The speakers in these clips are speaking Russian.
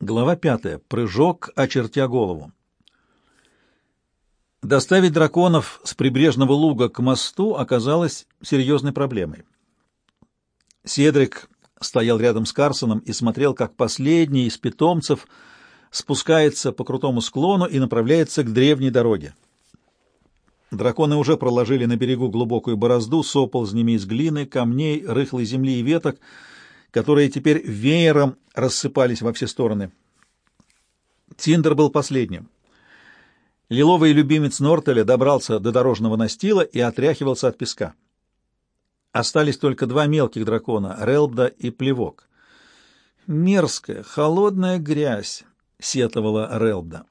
Глава пятая. Прыжок, очертя голову. Доставить драконов с прибрежного луга к мосту оказалось серьезной проблемой. Седрик стоял рядом с Карсоном и смотрел, как последний из питомцев спускается по крутому склону и направляется к древней дороге. Драконы уже проложили на берегу глубокую борозду с оползнями из глины, камней, рыхлой земли и веток, которые теперь веером рассыпались во все стороны. Тиндер был последним. Лиловый любимец Нортеля добрался до дорожного настила и отряхивался от песка. Остались только два мелких дракона — Релбда и Плевок. «Мерзкая, холодная грязь», — сетовала Релбда.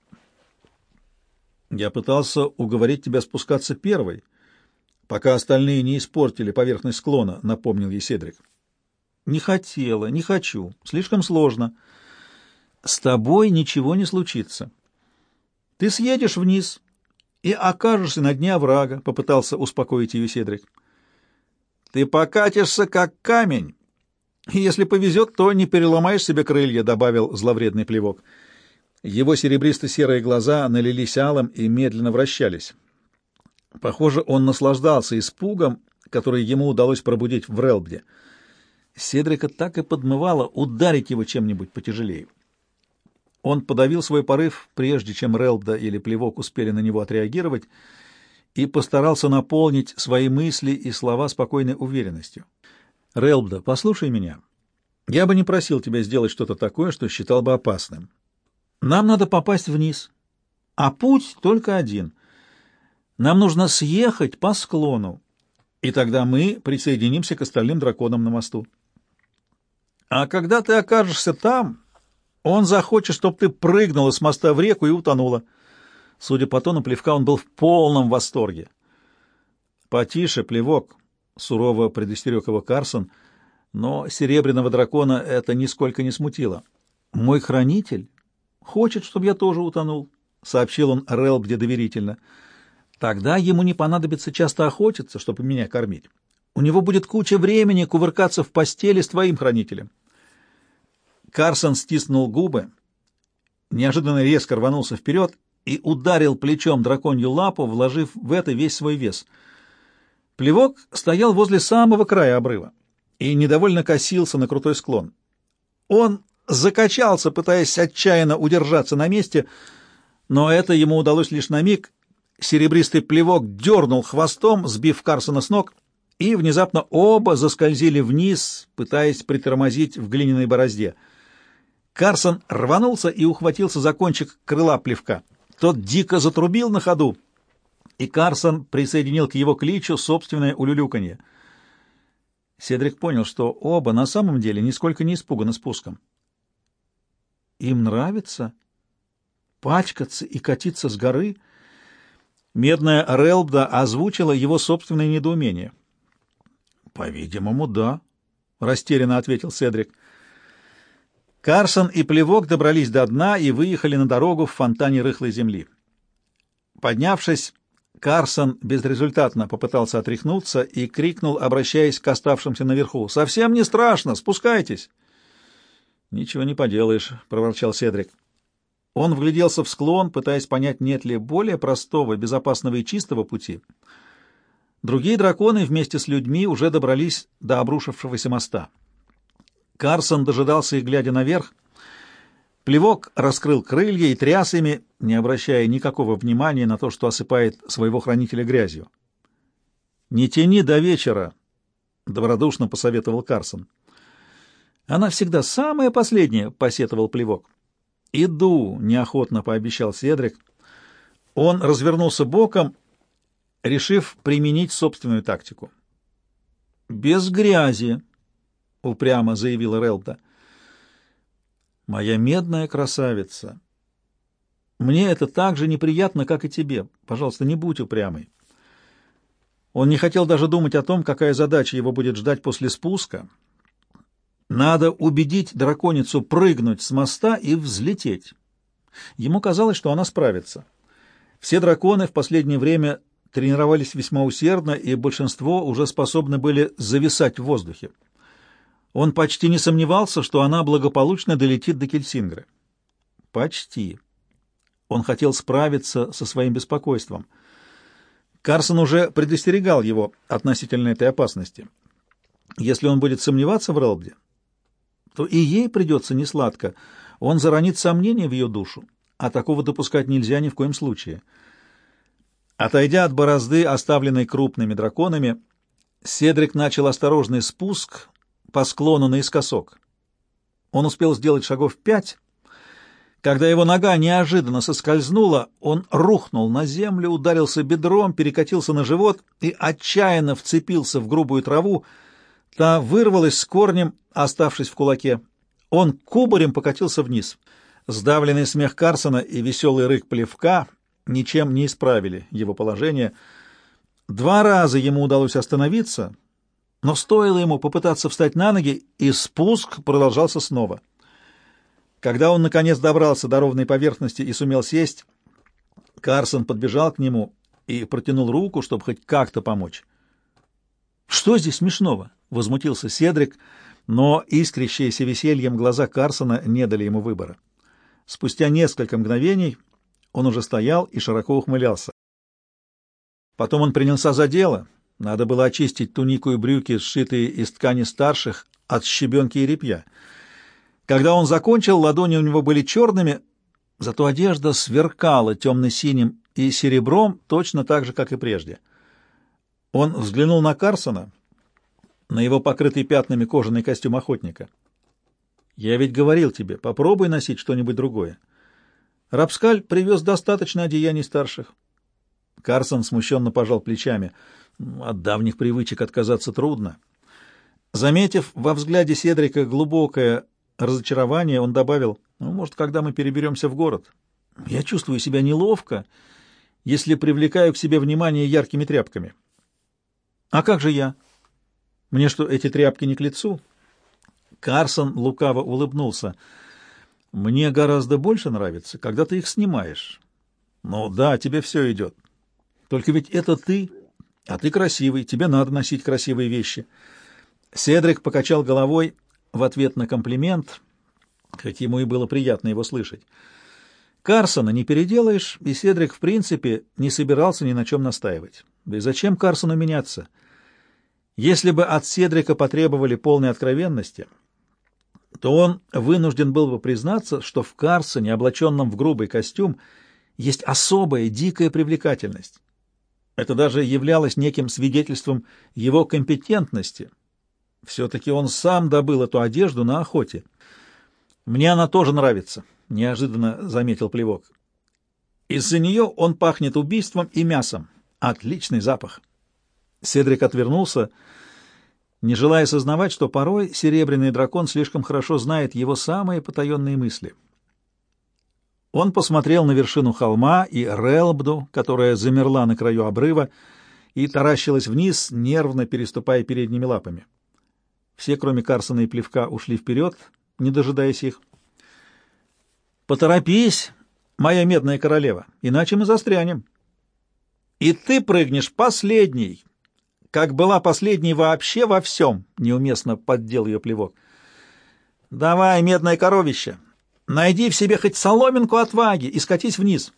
«Я пытался уговорить тебя спускаться первой, пока остальные не испортили поверхность склона», — напомнил ей Седрик. «Не хотела, не хочу. Слишком сложно. С тобой ничего не случится. Ты съедешь вниз и окажешься на дне оврага», — попытался успокоить ее Седрик. «Ты покатишься, как камень. И если повезет, то не переломаешь себе крылья», — добавил зловредный плевок. Его серебристо-серые глаза налились алым и медленно вращались. Похоже, он наслаждался испугом, который ему удалось пробудить в Релбде. Седрика так и подмывало ударить его чем-нибудь потяжелее. Он подавил свой порыв, прежде чем Релбда или Плевок успели на него отреагировать, и постарался наполнить свои мысли и слова спокойной уверенностью. «Релбда, послушай меня. Я бы не просил тебя сделать что-то такое, что считал бы опасным. Нам надо попасть вниз, а путь только один. Нам нужно съехать по склону, и тогда мы присоединимся к остальным драконам на мосту. А когда ты окажешься там, он захочет, чтобы ты прыгнула с моста в реку и утонула. Судя по тону плевка, он был в полном восторге. «Потише, плевок», — сурово предостерег его Карсон, но серебряного дракона это нисколько не смутило. «Мой хранитель хочет, чтобы я тоже утонул», — сообщил он Релбде доверительно. «Тогда ему не понадобится часто охотиться, чтобы меня кормить. У него будет куча времени кувыркаться в постели с твоим хранителем. Карсон стиснул губы, неожиданно резко рванулся вперед и ударил плечом драконью лапу, вложив в это весь свой вес. Плевок стоял возле самого края обрыва и недовольно косился на крутой склон. Он закачался, пытаясь отчаянно удержаться на месте, но это ему удалось лишь на миг. Серебристый плевок дернул хвостом, сбив Карсона с ног — и внезапно оба заскользили вниз, пытаясь притормозить в глиняной борозде. Карсон рванулся и ухватился за кончик крыла плевка. Тот дико затрубил на ходу, и Карсон присоединил к его кличу собственное улюлюканье. Седрик понял, что оба на самом деле нисколько не испуганы спуском. Им нравится пачкаться и катиться с горы. Медная Релбда озвучила его собственное недоумение — «По-видимому, да», — растерянно ответил Седрик. Карсон и Плевок добрались до дна и выехали на дорогу в фонтане рыхлой земли. Поднявшись, Карсон безрезультатно попытался отряхнуться и крикнул, обращаясь к оставшимся наверху. «Совсем не страшно! Спускайтесь!» «Ничего не поделаешь», — проворчал Седрик. Он вгляделся в склон, пытаясь понять, нет ли более простого, безопасного и чистого пути — Другие драконы вместе с людьми уже добрались до обрушившегося моста. Карсон дожидался их, глядя наверх. Плевок раскрыл крылья и тряс ими, не обращая никакого внимания на то, что осыпает своего хранителя грязью. «Не тяни до вечера», — добродушно посоветовал Карсон. «Она всегда самая последняя», — посетовал Плевок. «Иду», — неохотно пообещал Седрик. Он развернулся боком решив применить собственную тактику. «Без грязи», — упрямо заявила Релта. «Моя медная красавица, мне это так же неприятно, как и тебе. Пожалуйста, не будь упрямой». Он не хотел даже думать о том, какая задача его будет ждать после спуска. Надо убедить драконицу прыгнуть с моста и взлететь. Ему казалось, что она справится. Все драконы в последнее время тренировались весьма усердно, и большинство уже способны были зависать в воздухе. Он почти не сомневался, что она благополучно долетит до Кельсингра. Почти. Он хотел справиться со своим беспокойством. Карсон уже предостерегал его относительно этой опасности. Если он будет сомневаться в Релбде, то и ей придется несладко. Он заронит сомнения в ее душу, а такого допускать нельзя ни в коем случае. Отойдя от борозды, оставленной крупными драконами, Седрик начал осторожный спуск по склону наискосок. Он успел сделать шагов пять, когда его нога неожиданно соскользнула, он рухнул на землю, ударился бедром, перекатился на живот и отчаянно вцепился в грубую траву. Та вырвалась с корнем, оставшись в кулаке. Он кубарем покатился вниз. Сдавленный смех Карсона и веселый рык плевка ничем не исправили его положение. Два раза ему удалось остановиться, но стоило ему попытаться встать на ноги, и спуск продолжался снова. Когда он, наконец, добрался до ровной поверхности и сумел сесть, Карсон подбежал к нему и протянул руку, чтобы хоть как-то помочь. «Что здесь смешного?» — возмутился Седрик, но искрящиеся весельем глаза Карсона не дали ему выбора. Спустя несколько мгновений он уже стоял и широко ухмылялся. Потом он принялся за дело. Надо было очистить тунику и брюки, сшитые из ткани старших, от щебенки и репья — когда он закончил, ладони у него были черными, зато одежда сверкала темно-синим и серебром точно так же, как и прежде. Он взглянул на Карсона, на его покрытый пятнами кожаный костюм охотника. «Я ведь говорил тебе, попробуй носить что-нибудь другое. Рапскаль привез достаточно одеяний старших». Карсон смущенно пожал плечами. «От давних привычек отказаться трудно». Заметив во взгляде Седрика глубокое разочарование, он добавил, ну, может, когда мы переберемся в город. Я чувствую себя неловко, если привлекаю к себе внимание яркими тряпками. А как же я? Мне что, эти тряпки не к лицу? Карсон лукаво улыбнулся. Мне гораздо больше нравится, когда ты их снимаешь. Ну да, тебе все идет. Только ведь это ты, а ты красивый, тебе надо носить красивые вещи. Седрик покачал головой в ответ на комплимент, хоть ему и было приятно его слышать. Карсона не переделаешь, и Седрик, в принципе, не собирался ни на чем настаивать. Да и зачем Карсону меняться? Если бы от Седрика потребовали полной откровенности, то он вынужден был бы признаться, что в Карсоне, облаченном в грубый костюм, есть особая дикая привлекательность. Это даже являлось неким свидетельством его компетентности — все-таки он сам добыл эту одежду на охоте. Мне она тоже нравится, — неожиданно заметил Плевок. Из-за нее он пахнет убийством и мясом. Отличный запах. Седрик отвернулся, не желая сознавать, что порой серебряный дракон слишком хорошо знает его самые потаенные мысли. Он посмотрел на вершину холма и Релбду, которая замерла на краю обрыва и таращилась вниз, нервно переступая передними лапами. Все, кроме Карсона и Плевка, ушли вперед, не дожидаясь их. «Поторопись, моя медная королева, иначе мы застрянем. И ты прыгнешь последний, как была последней вообще во всем», — неуместно поддел ее Плевок. «Давай, медное коровище, найди в себе хоть соломинку отваги и скатись вниз».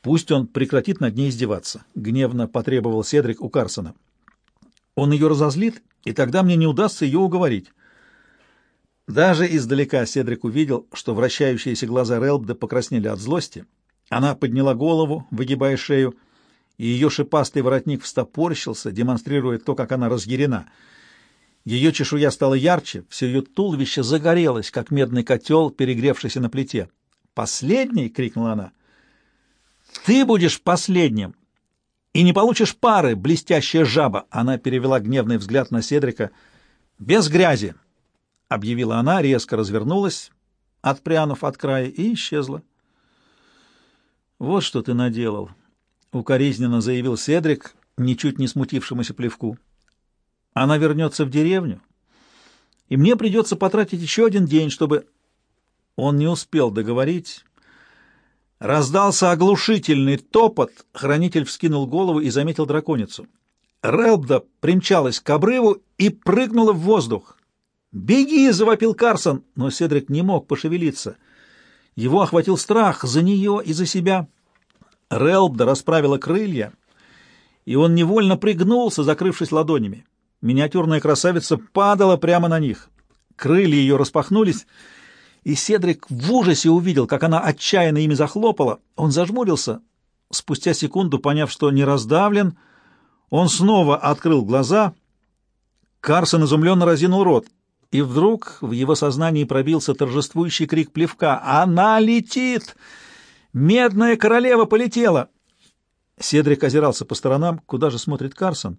«Пусть он прекратит над ней издеваться», — гневно потребовал Седрик у Карсона. «Он ее разозлит, и тогда мне не удастся ее уговорить. Даже издалека Седрик увидел, что вращающиеся глаза Релбда покраснели от злости. Она подняла голову, выгибая шею, и ее шипастый воротник встопорщился, демонстрируя то, как она разъярена. Ее чешуя стала ярче, все ее туловище загорелось, как медный котел, перегревшийся на плите. «Последний!» — крикнула она. «Ты будешь последним!» и не получишь пары, блестящая жаба!» Она перевела гневный взгляд на Седрика. «Без грязи!» — объявила она, резко развернулась, отпрянув от края, и исчезла. «Вот что ты наделал!» — укоризненно заявил Седрик, ничуть не смутившемуся плевку. «Она вернется в деревню, и мне придется потратить еще один день, чтобы...» Он не успел договорить Раздался оглушительный топот, хранитель вскинул голову и заметил драконицу. Релбда примчалась к обрыву и прыгнула в воздух. «Беги!» — завопил Карсон, но Седрик не мог пошевелиться. Его охватил страх за нее и за себя. Релбда расправила крылья, и он невольно пригнулся, закрывшись ладонями. Миниатюрная красавица падала прямо на них. Крылья ее распахнулись, и Седрик в ужасе увидел, как она отчаянно ими захлопала. Он зажмурился. Спустя секунду, поняв, что не раздавлен, он снова открыл глаза. Карсон изумленно разинул рот. И вдруг в его сознании пробился торжествующий крик плевка. «Она летит! Медная королева полетела!» Седрик озирался по сторонам. Куда же смотрит Карсон?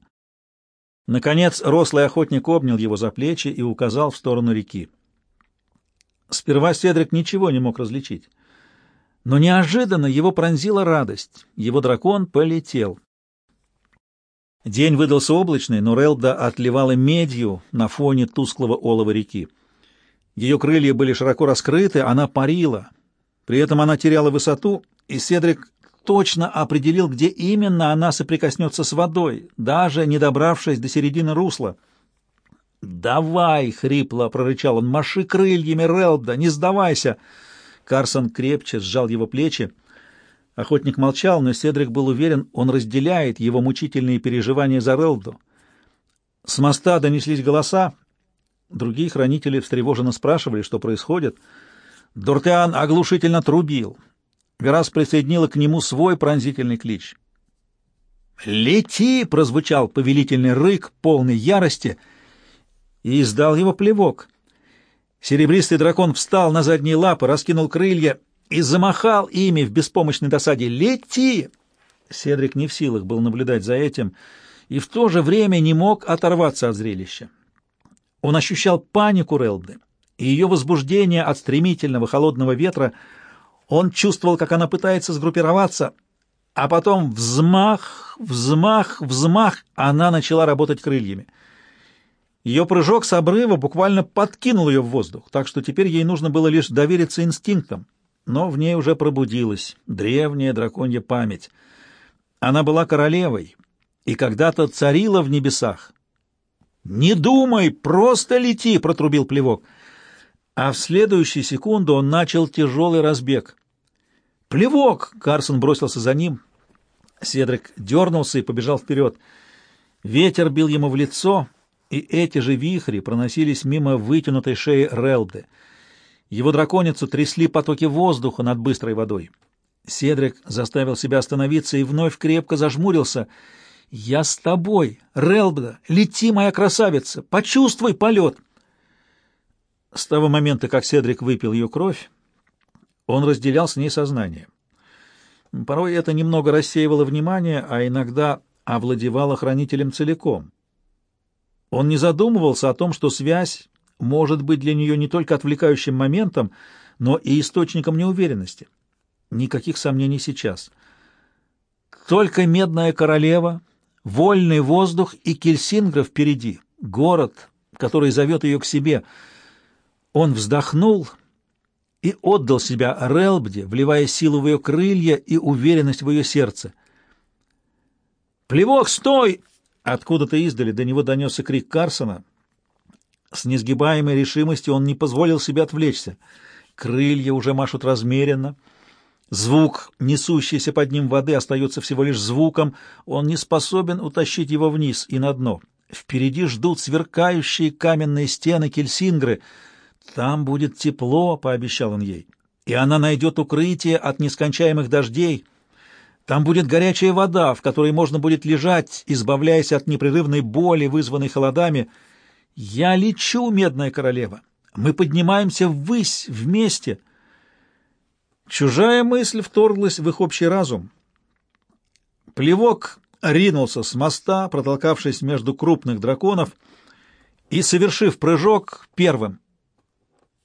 Наконец, рослый охотник обнял его за плечи и указал в сторону реки. Сперва Седрик ничего не мог различить. Но неожиданно его пронзила радость. Его дракон полетел. День выдался облачный, но Релда отливала медью на фоне тусклого олова реки. Ее крылья были широко раскрыты, она парила. При этом она теряла высоту, и Седрик точно определил, где именно она соприкоснется с водой, даже не добравшись до середины русла. «Давай!» — хрипло прорычал он. «Маши крыльями, Релда! Не сдавайся!» Карсон крепче сжал его плечи. Охотник молчал, но Седрик был уверен, он разделяет его мучительные переживания за Релду. С моста донеслись голоса. Другие хранители встревоженно спрашивали, что происходит. Дортеан оглушительно трубил. Верас присоединила к нему свой пронзительный клич. «Лети!» — прозвучал повелительный рык, полный ярости, и издал его плевок. Серебристый дракон встал на задние лапы, раскинул крылья и замахал ими в беспомощной досаде. «Лети!» Седрик не в силах был наблюдать за этим и в то же время не мог оторваться от зрелища. Он ощущал панику Релды и ее возбуждение от стремительного холодного ветра — он чувствовал, как она пытается сгруппироваться, а потом взмах, взмах, взмах, она начала работать крыльями. Ее прыжок с обрыва буквально подкинул ее в воздух, так что теперь ей нужно было лишь довериться инстинктам. Но в ней уже пробудилась древняя драконья память. Она была королевой и когда-то царила в небесах. «Не думай, просто лети!» — протрубил плевок — а в следующую секунду он начал тяжелый разбег. «Плевок!» — Карсон бросился за ним. Седрик дернулся и побежал вперед. Ветер бил ему в лицо, и эти же вихри проносились мимо вытянутой шеи Релды. Его драконицу трясли потоки воздуха над быстрой водой. Седрик заставил себя остановиться и вновь крепко зажмурился. «Я с тобой, Релбда! Лети, моя красавица! Почувствуй полет!» С того момента, как Седрик выпил ее кровь, он разделял с ней сознание. Порой это немного рассеивало внимание, а иногда овладевало хранителем целиком. Он не задумывался о том, что связь может быть для нее не только отвлекающим моментом, но и источником неуверенности. Никаких сомнений сейчас. Только Медная Королева, вольный воздух и Кельсингра впереди, город, который зовет ее к себе — он вздохнул и отдал себя Релбде, вливая силу в ее крылья и уверенность в ее сердце. «Плевок, стой!» Откуда-то издали до него донесся крик Карсона. С несгибаемой решимостью он не позволил себе отвлечься. Крылья уже машут размеренно. Звук, несущийся под ним воды, остается всего лишь звуком. Он не способен утащить его вниз и на дно. Впереди ждут сверкающие каменные стены Кельсингры — «Там будет тепло», — пообещал он ей, — «и она найдет укрытие от нескончаемых дождей. Там будет горячая вода, в которой можно будет лежать, избавляясь от непрерывной боли, вызванной холодами. Я лечу, медная королева. Мы поднимаемся ввысь вместе». Чужая мысль вторглась в их общий разум. Плевок ринулся с моста, протолкавшись между крупных драконов, и, совершив прыжок первым,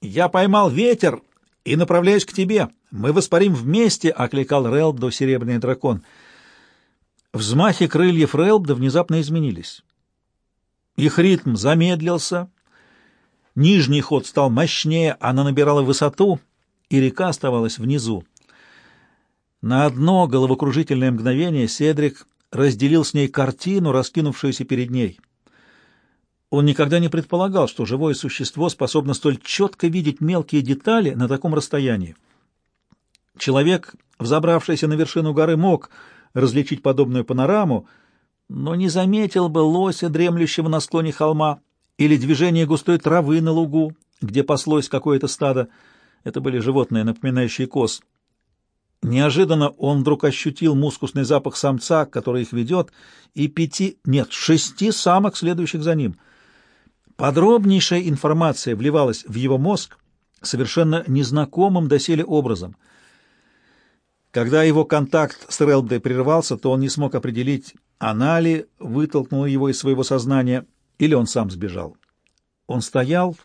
«Я поймал ветер и направляюсь к тебе. Мы воспарим вместе!» — окликал Релбду серебряный дракон. Взмахи крыльев Релбда внезапно изменились. Их ритм замедлился, нижний ход стал мощнее, она набирала высоту, и река оставалась внизу. На одно головокружительное мгновение Седрик разделил с ней картину, раскинувшуюся перед ней — он никогда не предполагал, что живое существо способно столь четко видеть мелкие детали на таком расстоянии. Человек, взобравшийся на вершину горы, мог различить подобную панораму, но не заметил бы лося, дремлющего на склоне холма, или движение густой травы на лугу, где паслось какое-то стадо. Это были животные, напоминающие коз. Неожиданно он вдруг ощутил мускусный запах самца, который их ведет, и пяти, нет, шести самок, следующих за ним. Подробнейшая информация вливалась в его мозг совершенно незнакомым доселе образом. Когда его контакт с Релбдой прервался, то он не смог определить, она ли вытолкнула его из своего сознания, или он сам сбежал. Он стоял,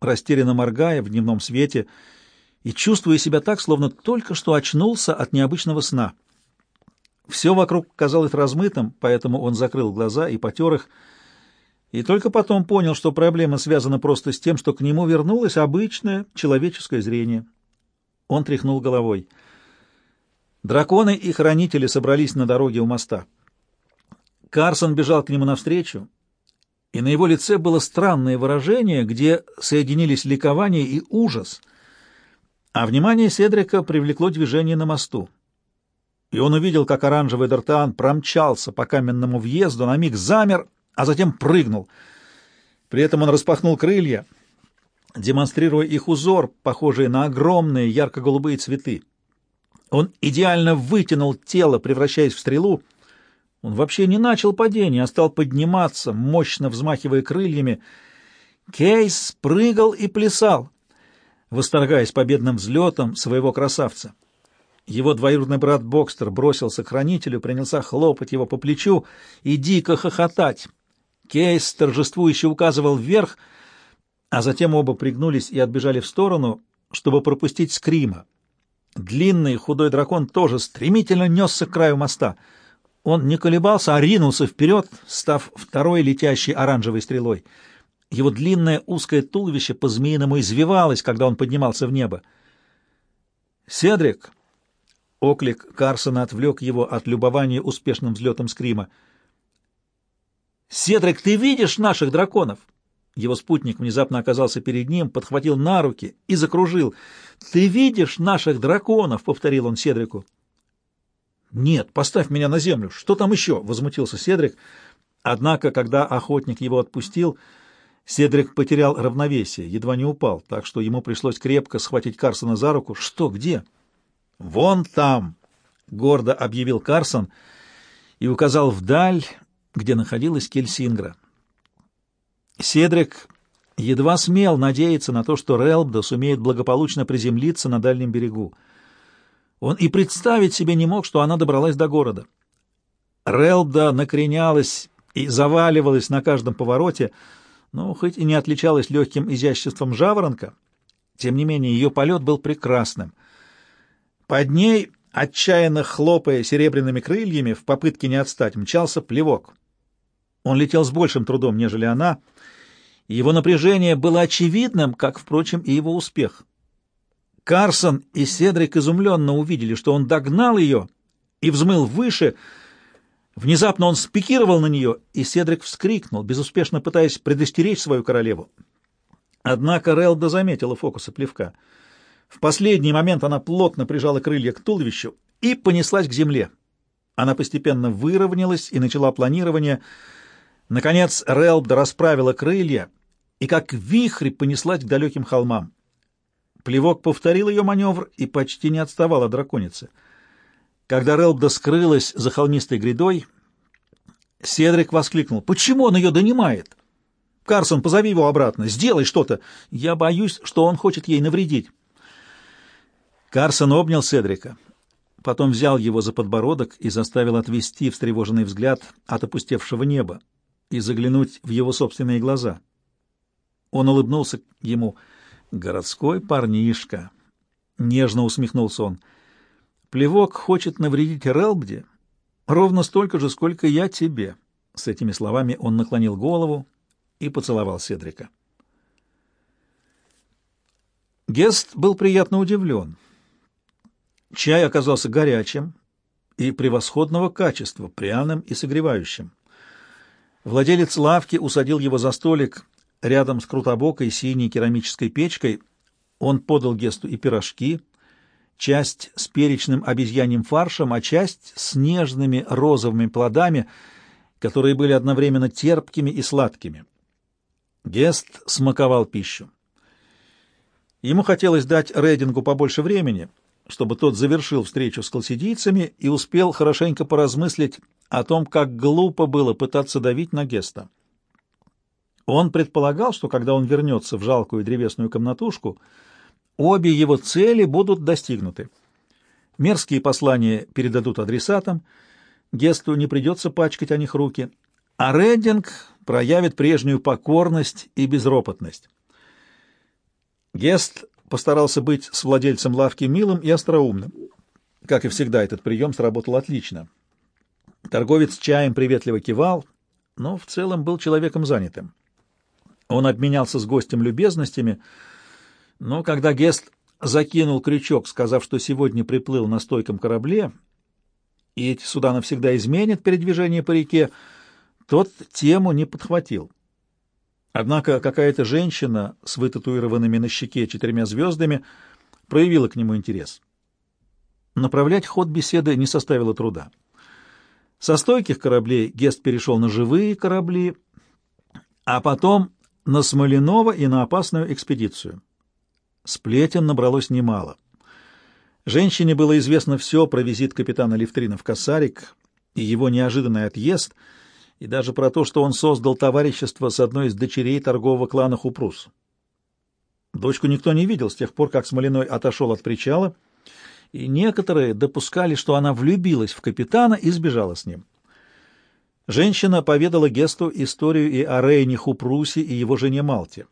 растерянно моргая в дневном свете, и чувствуя себя так, словно только что очнулся от необычного сна. Все вокруг казалось размытым, поэтому он закрыл глаза и потер их, и только потом понял, что проблема связана просто с тем, что к нему вернулось обычное человеческое зрение. Он тряхнул головой. Драконы и хранители собрались на дороге у моста. Карсон бежал к нему навстречу, и на его лице было странное выражение, где соединились ликование и ужас. А внимание Седрика привлекло движение на мосту. И он увидел, как оранжевый Д'Артан промчался по каменному въезду, на миг замер, а затем прыгнул. При этом он распахнул крылья, демонстрируя их узор, похожий на огромные ярко-голубые цветы. Он идеально вытянул тело, превращаясь в стрелу, он вообще не начал падение, а стал подниматься, мощно взмахивая крыльями. Кейс прыгал и плясал, восторгаясь победным взлетом своего красавца. Его двоюродный брат Бокстер бросился к хранителю, принялся хлопать его по плечу и дико хохотать. Кейс торжествующе указывал вверх, а затем оба пригнулись и отбежали в сторону, чтобы пропустить скрима. Длинный худой дракон тоже стремительно несся к краю моста — он не колебался, а ринулся вперед, став второй летящей оранжевой стрелой. Его длинное узкое туловище по-змеиному извивалось, когда он поднимался в небо. «Седрик!» — оклик Карсона отвлек его от любования успешным взлетом скрима. «Седрик, ты видишь наших драконов?» Его спутник внезапно оказался перед ним, подхватил на руки и закружил. «Ты видишь наших драконов?» — повторил он Седрику. «Нет, поставь меня на землю. Что там еще?» — возмутился Седрик. Однако, когда охотник его отпустил, Седрик потерял равновесие, едва не упал, так что ему пришлось крепко схватить Карсона за руку. «Что? Где?» «Вон там!» — гордо объявил Карсон и указал вдаль, где находилась Кельсингра. Седрик едва смел надеяться на то, что Релбда сумеет благополучно приземлиться на дальнем берегу. Он и представить себе не мог, что она добралась до города. Релда накренялась и заваливалась на каждом повороте, но хоть и не отличалась легким изяществом жаворонка, тем не менее ее полет был прекрасным. Под ней, отчаянно хлопая серебряными крыльями, в попытке не отстать, мчался плевок. Он летел с большим трудом, нежели она, его напряжение было очевидным, как, впрочем, и его успех. Карсон и Седрик изумленно увидели, что он догнал ее и взмыл выше. Внезапно он спикировал на нее, и Седрик вскрикнул, безуспешно пытаясь предостеречь свою королеву. Однако Релда заметила фокусы плевка. В последний момент она плотно прижала крылья к туловищу и понеслась к земле. Она постепенно выровнялась и начала планирование. Наконец Релда расправила крылья и как вихрь понеслась к далеким холмам. Плевок повторил ее маневр и почти не отставал от драконицы. Когда Релбда скрылась за холмистой грядой, Седрик воскликнул. «Почему он ее донимает?» «Карсон, позови его обратно. Сделай что-то. Я боюсь, что он хочет ей навредить». Карсон обнял Седрика, потом взял его за подбородок и заставил отвести встревоженный взгляд от опустевшего неба и заглянуть в его собственные глаза. Он улыбнулся ему — Городской парнишка. Нежно усмехнулся он. Плевок хочет навредить Релбде ровно столько же, сколько я тебе. С этими словами он наклонил голову и поцеловал Седрика. Гест был приятно удивлен. Чай оказался горячим и превосходного качества, пряным и согревающим. Владелец лавки усадил его за столик Рядом с крутобокой синей керамической печкой он подал Гесту и пирожки, часть с перечным обезьяньим фаршем, а часть с нежными розовыми плодами, которые были одновременно терпкими и сладкими. Гест смаковал пищу. Ему хотелось дать Рейдингу побольше времени, чтобы тот завершил встречу с колсидийцами и успел хорошенько поразмыслить о том, как глупо было пытаться давить на Геста. Он предполагал, что когда он вернется в жалкую древесную комнатушку, обе его цели будут достигнуты. Мерзкие послания передадут адресатам, Гесту не придется пачкать о них руки, а Реддинг проявит прежнюю покорность и безропотность. Гест постарался быть с владельцем лавки милым и остроумным. Как и всегда, этот прием сработал отлично. Торговец чаем приветливо кивал, но в целом был человеком занятым. Он обменялся с гостем любезностями, но когда Гест закинул крючок, сказав, что сегодня приплыл на стойком корабле, и эти суда навсегда изменят передвижение по реке, тот тему не подхватил. Однако какая-то женщина с вытатуированными на щеке четырьмя звездами проявила к нему интерес. Направлять ход беседы не составило труда. Со стойких кораблей Гест перешел на живые корабли, а потом на Смоленова и на опасную экспедицию. Сплетен набралось немало. Женщине было известно все про визит капитана Левтрина в Косарик и его неожиданный отъезд — и даже про то, что он создал товарищество с одной из дочерей торгового клана Хупрус. Дочку никто не видел с тех пор, как Смолиной отошел от причала, и некоторые допускали, что она влюбилась в капитана и сбежала с ним. Женщина поведала Гесту историю и о Рейне Хупрусе и его жене Малте.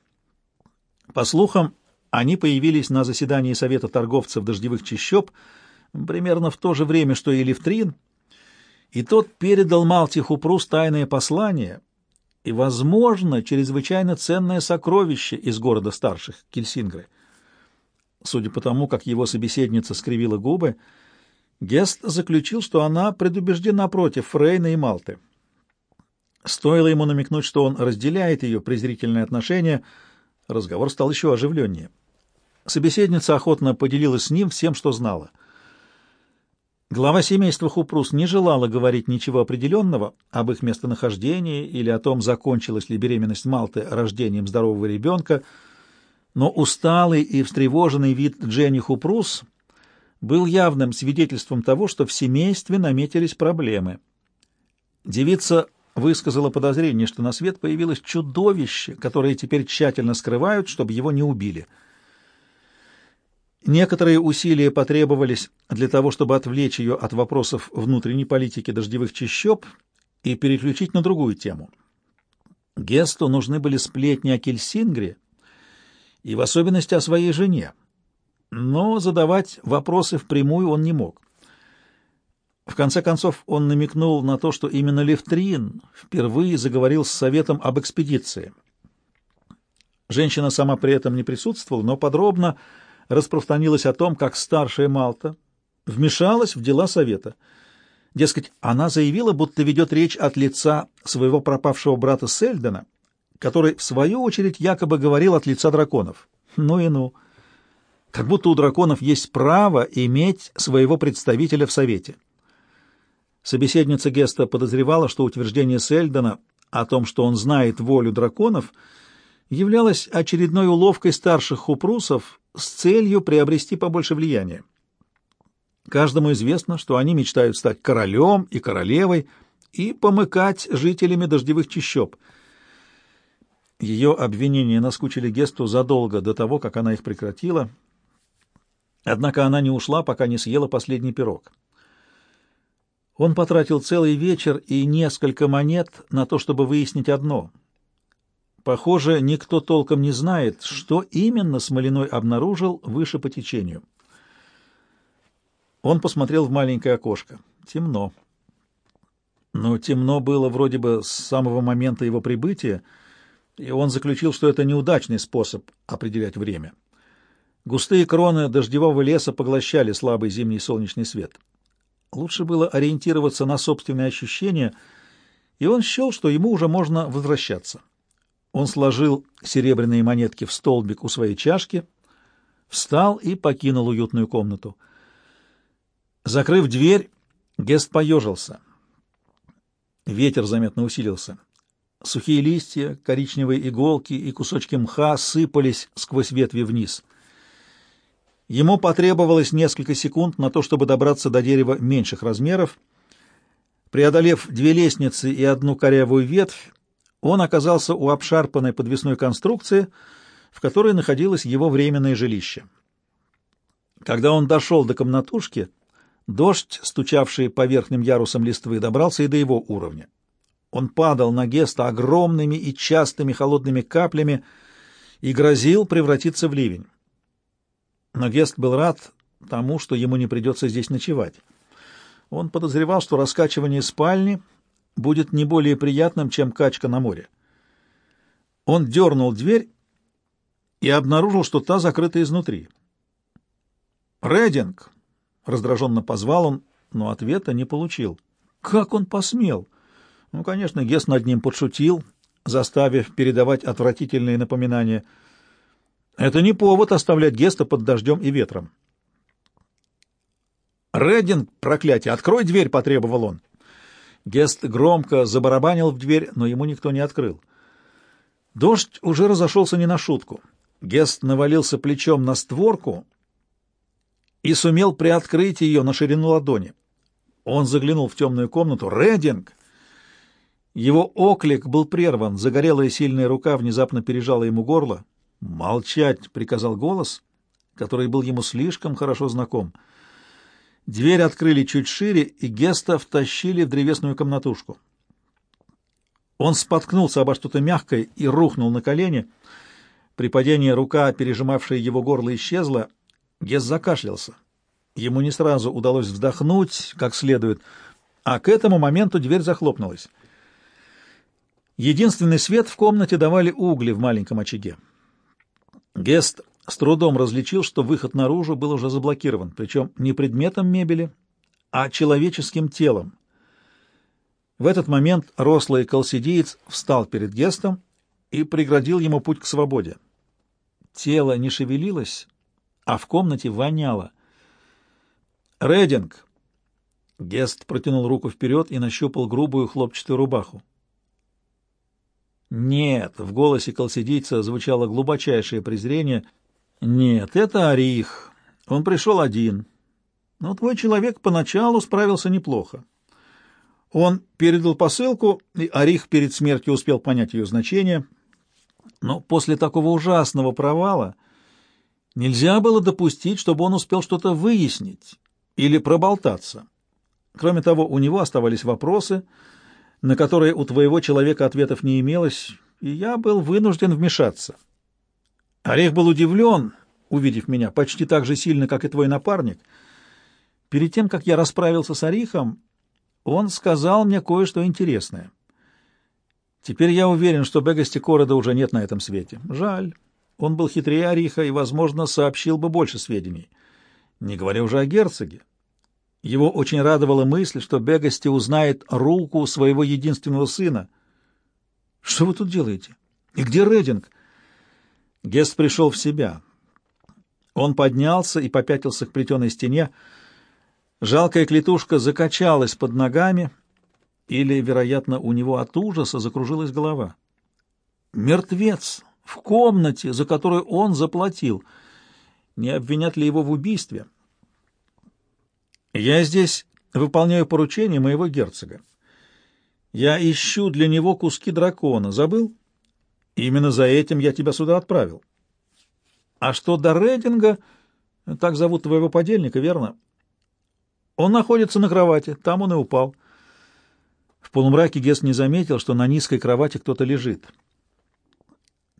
По слухам, они появились на заседании Совета торговцев дождевых чащоб примерно в то же время, что и Левтрин — и тот передал Малтиху Прус тайное послание и, возможно, чрезвычайно ценное сокровище из города старших, Кельсингры. Судя по тому, как его собеседница скривила губы, Гест заключил, что она предубеждена против Фрейна и Малты. Стоило ему намекнуть, что он разделяет ее презрительное отношение, разговор стал еще оживленнее. Собеседница охотно поделилась с ним всем, что знала — Глава семейства Хупрус не желала говорить ничего определенного об их местонахождении или о том, закончилась ли беременность Малты рождением здорового ребенка, но усталый и встревоженный вид Дженни Хупрус был явным свидетельством того, что в семействе наметились проблемы. Девица высказала подозрение, что на свет появилось чудовище, которое теперь тщательно скрывают, чтобы его не убили — Некоторые усилия потребовались для того, чтобы отвлечь ее от вопросов внутренней политики дождевых чащоб и переключить на другую тему. Гесту нужны были сплетни о Кельсингре и в особенности о своей жене, но задавать вопросы впрямую он не мог. В конце концов, он намекнул на то, что именно Левтрин впервые заговорил с советом об экспедиции. Женщина сама при этом не присутствовала, но подробно распространилась о том, как старшая Малта вмешалась в дела совета. Дескать, она заявила, будто ведет речь от лица своего пропавшего брата Сельдена, который, в свою очередь, якобы говорил от лица драконов. Ну и ну. Как будто у драконов есть право иметь своего представителя в совете. Собеседница Геста подозревала, что утверждение Сельдена о том, что он знает волю драконов, являлось очередной уловкой старших хупрусов с целью приобрести побольше влияния. Каждому известно, что они мечтают стать королем и королевой и помыкать жителями дождевых чащоб. Ее обвинения наскучили Гесту задолго до того, как она их прекратила, однако она не ушла, пока не съела последний пирог. Он потратил целый вечер и несколько монет на то, чтобы выяснить одно — Похоже, никто толком не знает, что именно Смолиной обнаружил выше по течению. Он посмотрел в маленькое окошко. Темно. Но темно было вроде бы с самого момента его прибытия, и он заключил, что это неудачный способ определять время. Густые кроны дождевого леса поглощали слабый зимний солнечный свет. Лучше было ориентироваться на собственные ощущения, и он счел, что ему уже можно возвращаться. Он сложил серебряные монетки в столбик у своей чашки, встал и покинул уютную комнату — Закрыв дверь, Гест поежился. Ветер заметно усилился. Сухие листья, коричневые иголки и кусочки мха сыпались сквозь ветви вниз. Ему потребовалось несколько секунд на то, чтобы добраться до дерева меньших размеров. Преодолев две лестницы и одну корявую ветвь, он оказался у обшарпанной подвесной конструкции, в которой находилось его временное жилище. Когда он дошел до комнатушки, дождь, стучавший по верхним ярусам листвы, добрался и до его уровня. Он падал на Геста огромными и частыми холодными каплями и грозил превратиться в ливень. Но Гест был рад тому, что ему не придется здесь ночевать. Он подозревал, что раскачивание спальни будет не более приятным, чем качка на море. Он дернул дверь и обнаружил, что та закрыта изнутри. «Рединг!» — раздраженно позвал он, но ответа не получил. «Как он посмел?» Ну, конечно, Гес над ним подшутил, заставив передавать отвратительные напоминания. Это не повод оставлять Геста под дождем и ветром. «Реддинг, проклятие! Открой дверь!» — потребовал он. Гест громко забарабанил в дверь, но ему никто не открыл. Дождь уже разошелся не на шутку. Гест навалился плечом на створку и сумел приоткрыть ее на ширину ладони. Он заглянул в темную комнату. «Реддинг!» Его оклик был прерван, загорелая сильная рука внезапно пережала ему горло. «Молчать!» — приказал голос, который был ему слишком хорошо знаком. Дверь открыли чуть шире, и Геста втащили в древесную комнатушку. Он споткнулся обо что-то мягкое и рухнул на колени. При падении рука, пережимавшая его горло, исчезла. Гест закашлялся. Ему не сразу удалось вздохнуть как следует, а к этому моменту дверь захлопнулась. Единственный свет в комнате давали угли в маленьком очаге. Гест с трудом различил, что выход наружу был уже заблокирован, причем не предметом мебели, а человеческим телом. В этот момент рослый колсидиец встал перед Гестом и преградил ему путь к свободе. Тело не шевелилось, а в комнате воняло. «Рединг!» Гест протянул руку вперед и нащупал грубую хлопчатую рубаху. «Нет», — в голосе колсидийца звучало глубочайшее презрение. «Нет, это Арих. Он пришел один. Но твой человек поначалу справился неплохо. Он передал посылку, и Арих перед смертью успел понять ее значение. Но после такого ужасного провала нельзя было допустить, чтобы он успел что-то выяснить или проболтаться. Кроме того, у него оставались вопросы — на которые у твоего человека ответов не имелось, и я был вынужден вмешаться. Орех был удивлен, увидев меня, почти так же сильно, как и твой напарник. Перед тем, как я расправился с Орихом, он сказал мне кое-что интересное. Теперь я уверен, что Бегасти Корода уже нет на этом свете. Жаль. Он был хитрее Ориха и, возможно, сообщил бы больше сведений. Не говоря уже о герцоге. Его очень радовала мысль, что Бегасти узнает руку своего единственного сына. «Что вы тут делаете? И где Рединг?» Гест пришел в себя. Он поднялся и попятился к плетеной стене. Жалкая клетушка закачалась под ногами, или, вероятно, у него от ужаса закружилась голова. «Мертвец! В комнате, за которую он заплатил! Не обвинят ли его в убийстве?» Я здесь выполняю поручение моего герцога. Я ищу для него куски дракона. Забыл? Именно за этим я тебя сюда отправил. А что до Рейдинга, так зовут твоего подельника, верно? Он находится на кровати, там он и упал. В полумраке Гес не заметил, что на низкой кровати кто-то лежит.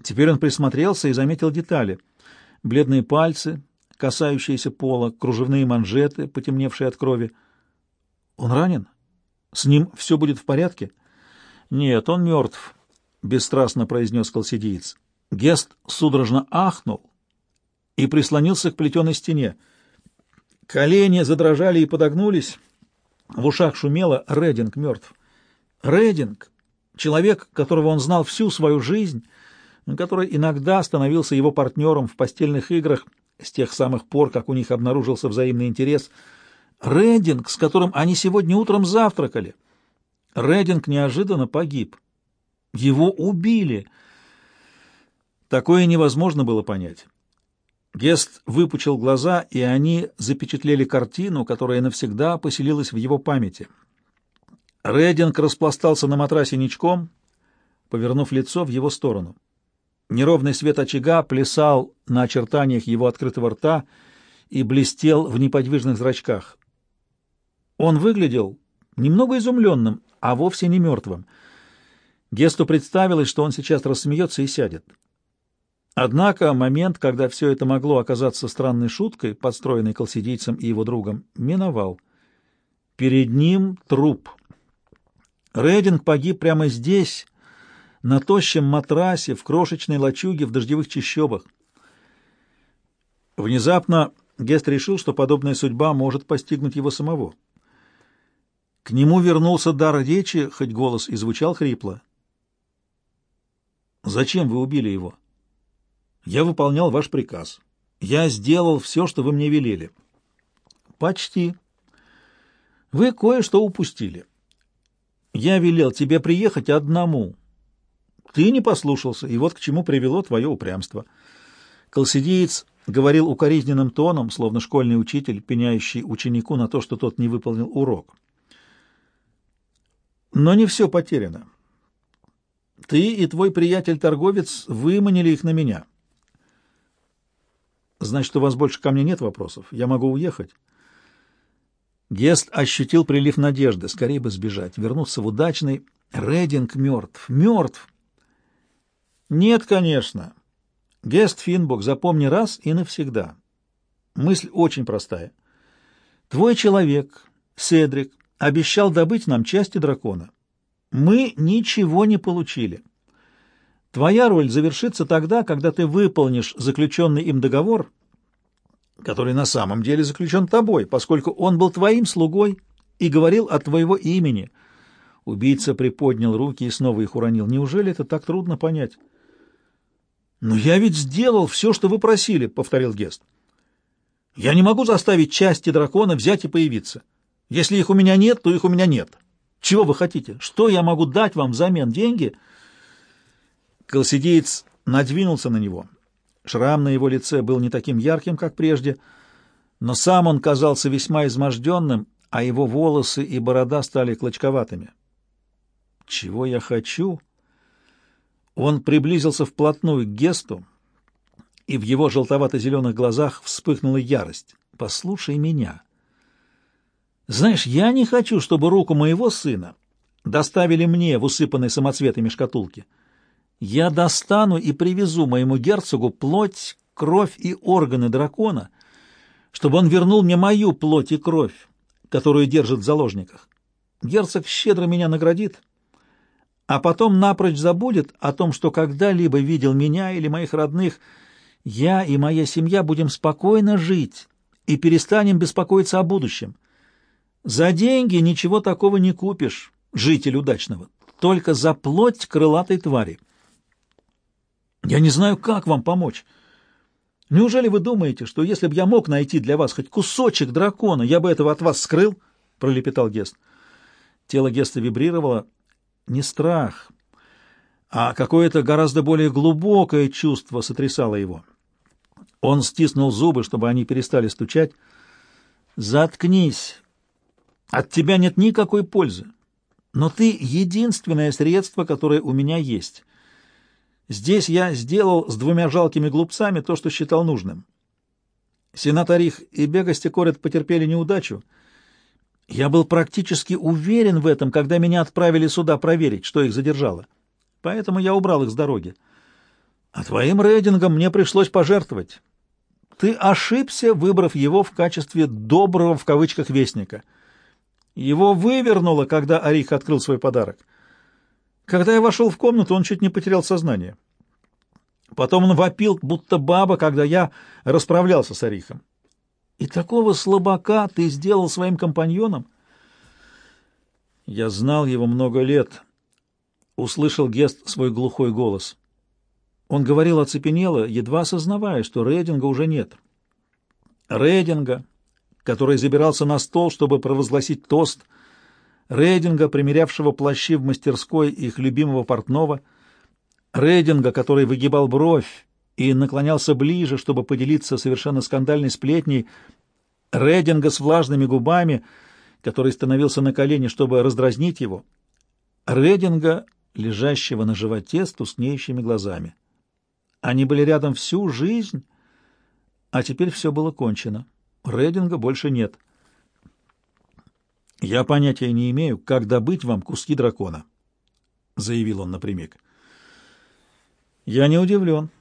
Теперь он присмотрелся и заметил детали. Бледные пальцы, касающиеся пола, кружевные манжеты, потемневшие от крови. Он ранен? С ним все будет в порядке? Нет, он мертв, — бесстрастно произнес колсидиец. Гест судорожно ахнул и прислонился к плетеной стене. Колени задрожали и подогнулись. В ушах шумело «Рединг мертв». Рединг, человек, которого он знал всю свою жизнь, который иногда становился его партнером в постельных играх, с тех самых пор, как у них обнаружился взаимный интерес, Рединг, с которым они сегодня утром завтракали. Рединг неожиданно погиб. Его убили. Такое невозможно было понять. Гест выпучил глаза, и они запечатлели картину, которая навсегда поселилась в его памяти. Рединг распластался на матрасе ничком, повернув лицо в его сторону. Неровный свет очага плясал на очертаниях его открытого рта и блестел в неподвижных зрачках. Он выглядел немного изумленным, а вовсе не мертвым. Гесту представилось, что он сейчас рассмеется и сядет. Однако момент, когда все это могло оказаться странной шуткой, подстроенной колсидийцем и его другом, миновал. Перед ним труп. Рейдинг погиб прямо здесь, на тощем матрасе, в крошечной лачуге в дождевых чащобах. Внезапно Гест решил, что подобная судьба может постигнуть его самого. К нему вернулся дар речи, хоть голос и звучал хрипло. «Зачем вы убили его?» «Я выполнял ваш приказ. Я сделал все, что вы мне велели». «Почти. Вы кое-что упустили. Я велел тебе приехать одному, ты не послушался, и вот к чему привело твое упрямство. Колсидиец говорил укоризненным тоном, словно школьный учитель, пеняющий ученику на то, что тот не выполнил урок. Но не все потеряно. Ты и твой приятель-торговец выманили их на меня. Значит, у вас больше ко мне нет вопросов. Я могу уехать. Гест ощутил прилив надежды. Скорее бы сбежать, вернуться в удачный. Рединг мертв. Мертв. Нет, конечно. Гест Финбок, запомни раз и навсегда. Мысль очень простая. Твой человек, Седрик, обещал добыть нам части дракона. Мы ничего не получили. Твоя роль завершится тогда, когда ты выполнишь заключенный им договор, который на самом деле заключен тобой, поскольку он был твоим слугой и говорил от твоего имени. Убийца приподнял руки и снова их уронил. Неужели это так трудно понять? «Но я ведь сделал все, что вы просили», — повторил Гест. «Я не могу заставить части дракона взять и появиться. Если их у меня нет, то их у меня нет. Чего вы хотите? Что я могу дать вам взамен деньги?» Колсидеец надвинулся на него. Шрам на его лице был не таким ярким, как прежде, но сам он казался весьма изможденным, а его волосы и борода стали клочковатыми. «Чего я хочу?» Он приблизился вплотную к Гесту, и в его желтовато-зеленых глазах вспыхнула ярость. «Послушай меня. Знаешь, я не хочу, чтобы руку моего сына доставили мне в усыпанной самоцветами шкатулке. Я достану и привезу моему герцогу плоть, кровь и органы дракона, чтобы он вернул мне мою плоть и кровь, которую держит в заложниках. Герцог щедро меня наградит» а потом напрочь забудет о том, что когда-либо видел меня или моих родных, я и моя семья будем спокойно жить и перестанем беспокоиться о будущем. За деньги ничего такого не купишь, житель удачного, только за плоть крылатой твари. Я не знаю, как вам помочь. Неужели вы думаете, что если бы я мог найти для вас хоть кусочек дракона, я бы этого от вас скрыл? — пролепетал Гест. Тело Геста вибрировало, не страх, а какое-то гораздо более глубокое чувство сотрясало его. Он стиснул зубы, чтобы они перестали стучать. «Заткнись! От тебя нет никакой пользы, но ты — единственное средство, которое у меня есть. Здесь я сделал с двумя жалкими глупцами то, что считал нужным. Сенатор Рих и Бегости Корет потерпели неудачу — я был практически уверен в этом, когда меня отправили сюда проверить, что их задержало. Поэтому я убрал их с дороги. А твоим рейдингом мне пришлось пожертвовать. Ты ошибся, выбрав его в качестве «доброго» в кавычках вестника. Его вывернуло, когда Арих открыл свой подарок. Когда я вошел в комнату, он чуть не потерял сознание. Потом он вопил, будто баба, когда я расправлялся с Арихом. И такого слабака ты сделал своим компаньоном? Я знал его много лет. Услышал Гест свой глухой голос. Он говорил оцепенело, едва осознавая, что Рейдинга уже нет. Рейдинга, который забирался на стол, чтобы провозгласить тост, Рейдинга, примерявшего плащи в мастерской их любимого портного, Рейдинга, который выгибал бровь и наклонялся ближе, чтобы поделиться совершенно скандальной сплетней, Рейдинга с влажными губами, который становился на колени, чтобы раздразнить его, Рейдинга, лежащего на животе с тускнеющими глазами. Они были рядом всю жизнь, а теперь все было кончено. Рейдинга больше нет. «Я понятия не имею, как добыть вам куски дракона», — заявил он напрямик. «Я не удивлен», —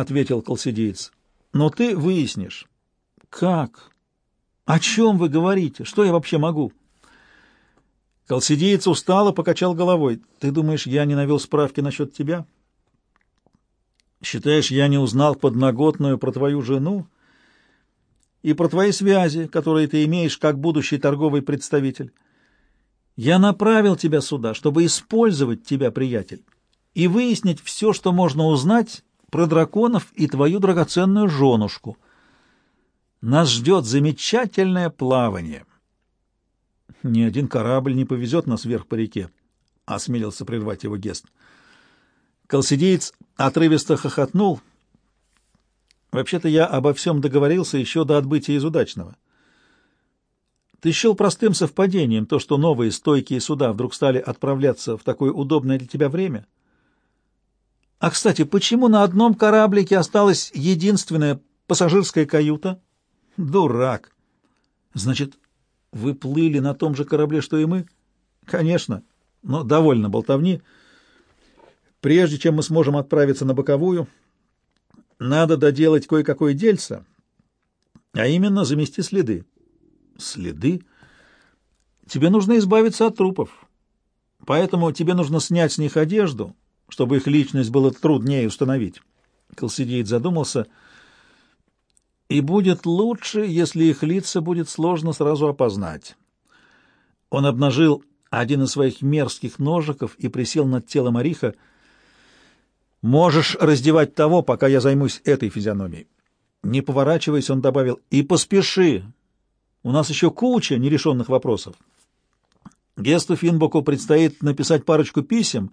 ответил колсидеец. «Но ты выяснишь». «Как? О чем вы говорите? Что я вообще могу?» Колсидеец устало покачал головой. «Ты думаешь, я не навел справки насчет тебя?» «Считаешь, я не узнал подноготную про твою жену?» и про твои связи, которые ты имеешь как будущий торговый представитель. Я направил тебя сюда, чтобы использовать тебя, приятель, и выяснить все, что можно узнать про драконов и твою драгоценную женушку. Нас ждет замечательное плавание. Ни один корабль не повезет нас вверх по реке, — осмелился прервать его Гест. Колсидеец отрывисто хохотнул — Вообще-то я обо всем договорился еще до отбытия из удачного. Ты счел простым совпадением то, что новые стойкие суда вдруг стали отправляться в такое удобное для тебя время? А, кстати, почему на одном кораблике осталась единственная пассажирская каюта? Дурак! Значит, вы плыли на том же корабле, что и мы? Конечно, но довольно болтовни. Прежде чем мы сможем отправиться на боковую, надо доделать кое-какое дельце, а именно замести следы. Следы? Тебе нужно избавиться от трупов. Поэтому тебе нужно снять с них одежду, чтобы их личность было труднее установить. Колсидеид задумался. И будет лучше, если их лица будет сложно сразу опознать. Он обнажил один из своих мерзких ножиков и присел над телом Ариха, Можешь раздевать того, пока я займусь этой физиономией. Не поворачиваясь, он добавил, и поспеши. У нас еще куча нерешенных вопросов. Гесту Финбоку предстоит написать парочку писем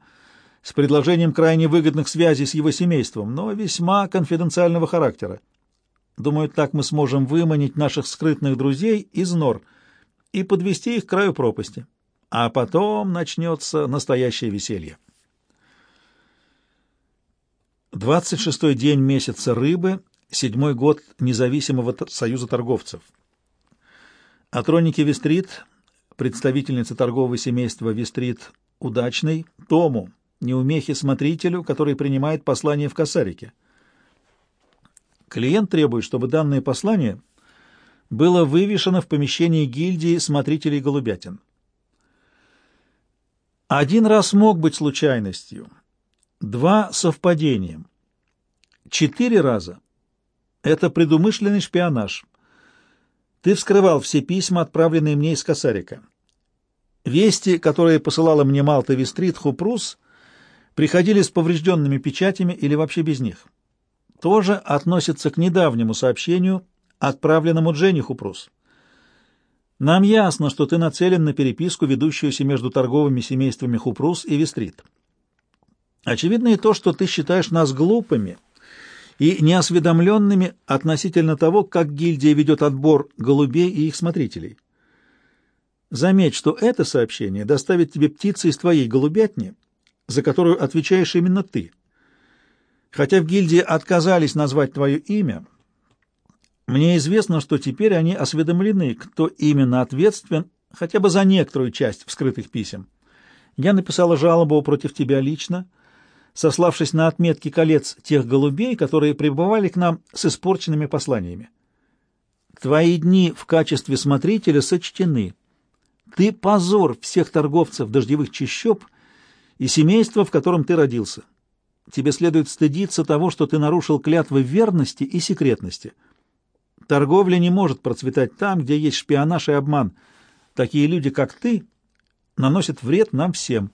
с предложением крайне выгодных связей с его семейством, но весьма конфиденциального характера. Думаю, так мы сможем выманить наших скрытных друзей из нор и подвести их к краю пропасти. А потом начнется настоящее веселье. Двадцать шестой день месяца рыбы, седьмой год независимого союза торговцев. Атроники Вестрит, представительница торгового семейства Вестрит Удачный, Тому, неумехи смотрителю, который принимает послание в косарике. Клиент требует, чтобы данное послание было вывешено в помещении гильдии смотрителей голубятин. Один раз мог быть случайностью — Два совпадением. Четыре раза. Это предумышленный шпионаж. Ты вскрывал все письма, отправленные мне из Косарика. Вести, которые посылала мне Малта Вестрит Хупрус, приходили с поврежденными печатями или вообще без них. Тоже относится к недавнему сообщению, отправленному Дженни Хупрус. Нам ясно, что ты нацелен на переписку, ведущуюся между торговыми семействами Хупрус и Вестрит. Очевидно и то, что ты считаешь нас глупыми и неосведомленными относительно того, как гильдия ведет отбор голубей и их смотрителей. Заметь, что это сообщение доставит тебе птицы из твоей голубятни, за которую отвечаешь именно ты. Хотя в гильдии отказались назвать твое имя, мне известно, что теперь они осведомлены, кто именно ответственен хотя бы за некоторую часть вскрытых писем. Я написала жалобу против тебя лично, — сославшись на отметки колец тех голубей, которые прибывали к нам с испорченными посланиями. Твои дни в качестве смотрителя сочтены. Ты позор всех торговцев дождевых чащоб и семейства, в котором ты родился. Тебе следует стыдиться того, что ты нарушил клятвы верности и секретности. Торговля не может процветать там, где есть шпионаж и обман. Такие люди, как ты, наносят вред нам всем».